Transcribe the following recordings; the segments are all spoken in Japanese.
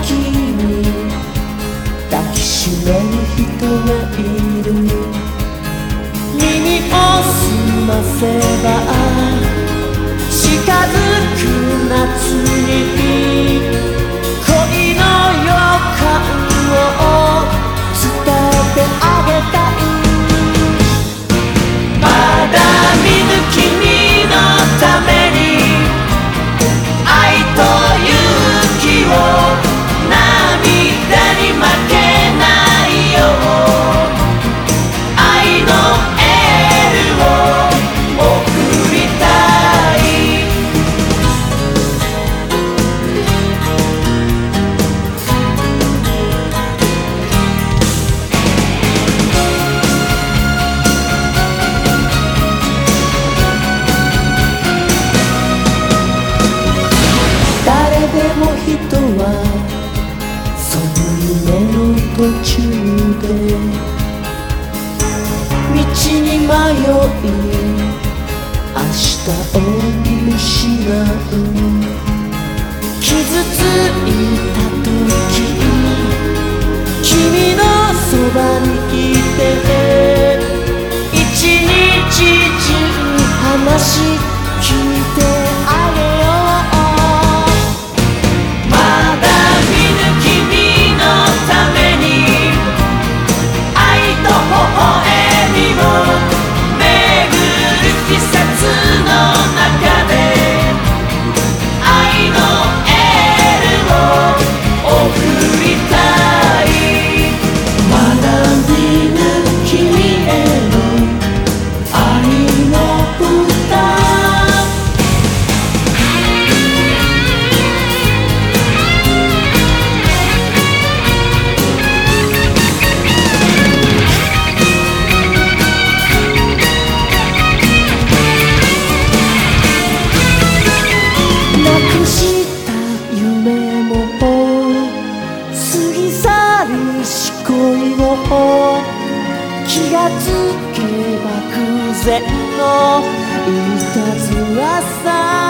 you. 迷い明日を見失う傷ついた時君のそばにいて一日中話して気がつけば偶然のいたずらさ。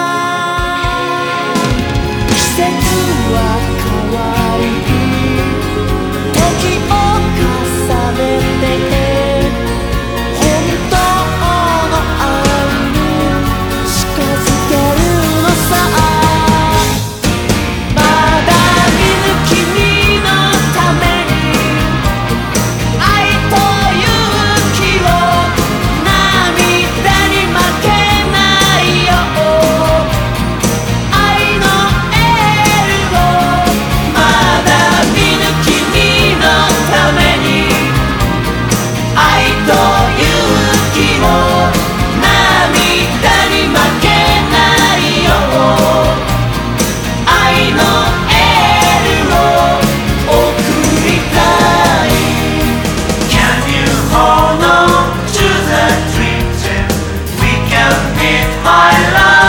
love.